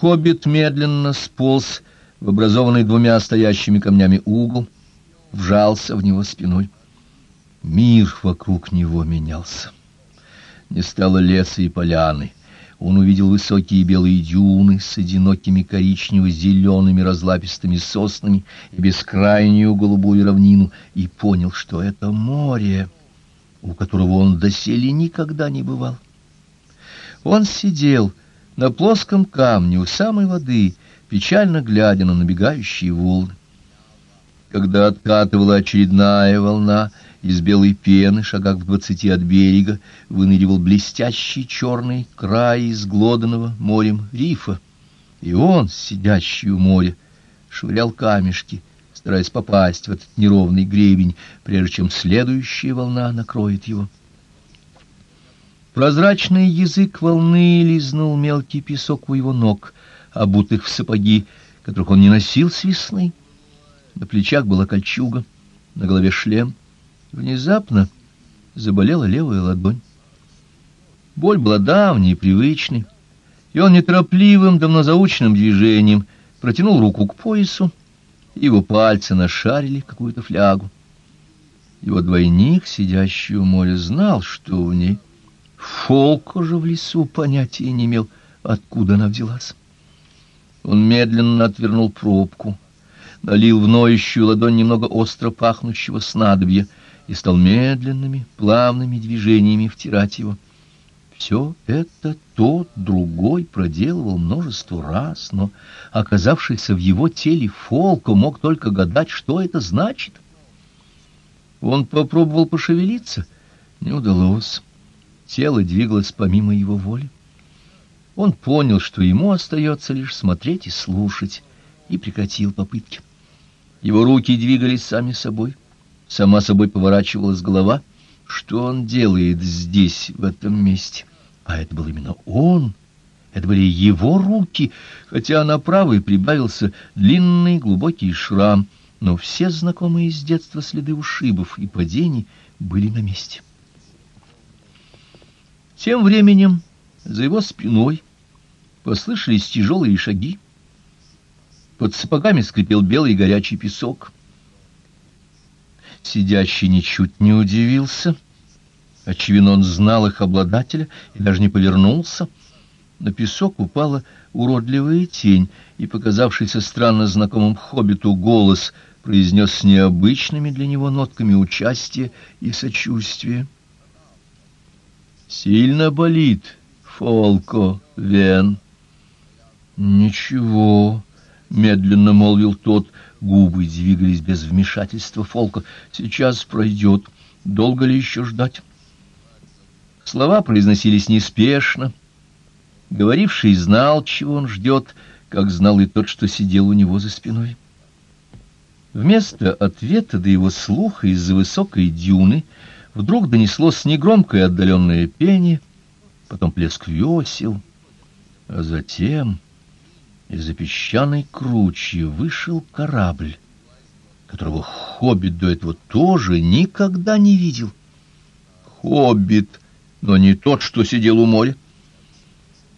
Хоббит медленно сполз в образованный двумя стоящими камнями угол, вжался в него спиной. Мир вокруг него менялся. Не стало леса и поляны. Он увидел высокие белые дюны с одинокими коричнево-зелеными разлапистыми соснами и бескрайнюю голубую равнину, и понял, что это море, у которого он доселе никогда не бывал. Он сидел на плоском камне у самой воды, печально глядя на набегающие волны. Когда откатывала очередная волна, из белой пены, шагах в двадцати от берега, выныривал блестящий черный край изглоданного морем рифа. И он, сидящий у моря, швырял камешки, стараясь попасть в этот неровный гребень, прежде чем следующая волна накроет его. Прозрачный язык волны лизнул мелкий песок у его ног, обутых в сапоги, которых он не носил с весны. На плечах была кольчуга, на голове шлем. Внезапно заболела левая ладонь. Боль была давней, привычной, и он неторопливым, давно заученным движением протянул руку к поясу, его пальцы нашарили какую-то флягу. Его двойник, сидящий у моря, знал, что в ней. Фолк уже в лесу понятия не имел, откуда она взялась. Он медленно отвернул пробку, налил в ноющую ладонь немного остро пахнущего снадобья — и стал медленными, плавными движениями втирать его. Все это тот, другой проделывал множество раз, но, оказавшийся в его теле Фолко, мог только гадать, что это значит. Он попробовал пошевелиться, не удалось. Тело двигалось помимо его воли. Он понял, что ему остается лишь смотреть и слушать, и прекратил попытки. Его руки двигались сами собой. Сама собой поворачивалась голова. Что он делает здесь, в этом месте? А это был именно он. Это были его руки, хотя на правой прибавился длинный глубокий шрам, но все знакомые с детства следы ушибов и падений были на месте. Тем временем за его спиной послышались тяжелые шаги. Под сапогами скрипел белый горячий песок. Сидящий ничуть не удивился. Очевидно, он знал их обладателя и даже не повернулся. На песок упала уродливая тень, и показавшийся странно знакомым хоббиту голос произнес с необычными для него нотками участия и сочувствия. «Сильно болит, Фолко, Вен?» «Ничего», — медленно молвил тот, — Губы двигались без вмешательства Фолка. «Сейчас пройдет. Долго ли еще ждать?» Слова произносились неспешно. Говоривший знал, чего он ждет, как знал и тот, что сидел у него за спиной. Вместо ответа до его слуха из-за высокой дюны вдруг донеслось негромкое отдаленное пение, потом плеск весел, а затем... Из-за песчаной кручи вышел корабль, которого Хоббит до этого тоже никогда не видел. Хоббит, но не тот, что сидел у моря.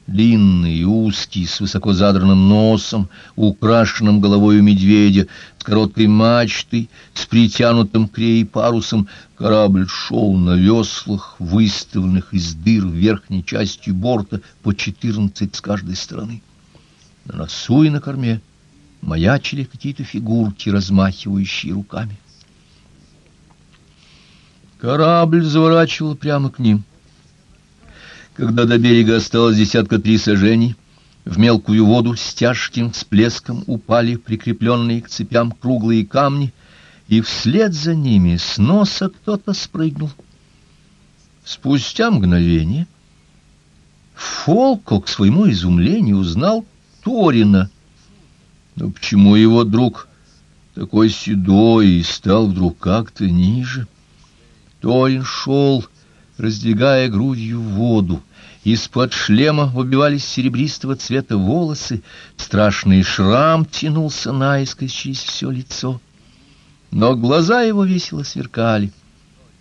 Длинный, узкий, с высоко задранным носом, украшенным головой у медведя, с короткой мачтой, с притянутым к парусом, корабль шел на веслах, выставленных из дыр верхней частью борта по четырнадцать с каждой стороны. На носу и на корме маячили какие-то фигурки, размахивающие руками. Корабль заворачивал прямо к ним. Когда до берега осталось десятка три сажений, в мелкую воду с тяжким всплеском упали прикрепленные к цепям круглые камни, и вслед за ними с носа кто-то спрыгнул. Спустя мгновение Фолко к своему изумлению узнал Торина. Но почему его друг такой седой и стал вдруг как-то ниже? Торин шел, раздвигая грудью воду. Из-под шлема выбивались серебристого цвета волосы, страшный шрам тянулся наискось через все лицо. Но глаза его весело сверкали,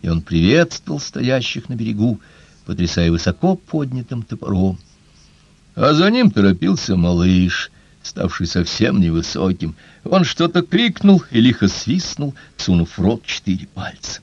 и он приветствовал стоящих на берегу, потрясая высоко поднятым топором. а за ним торопился малыш, ставший совсем невысоким. Он что-то крикнул и лихо свистнул, сунув в рот четыре пальца.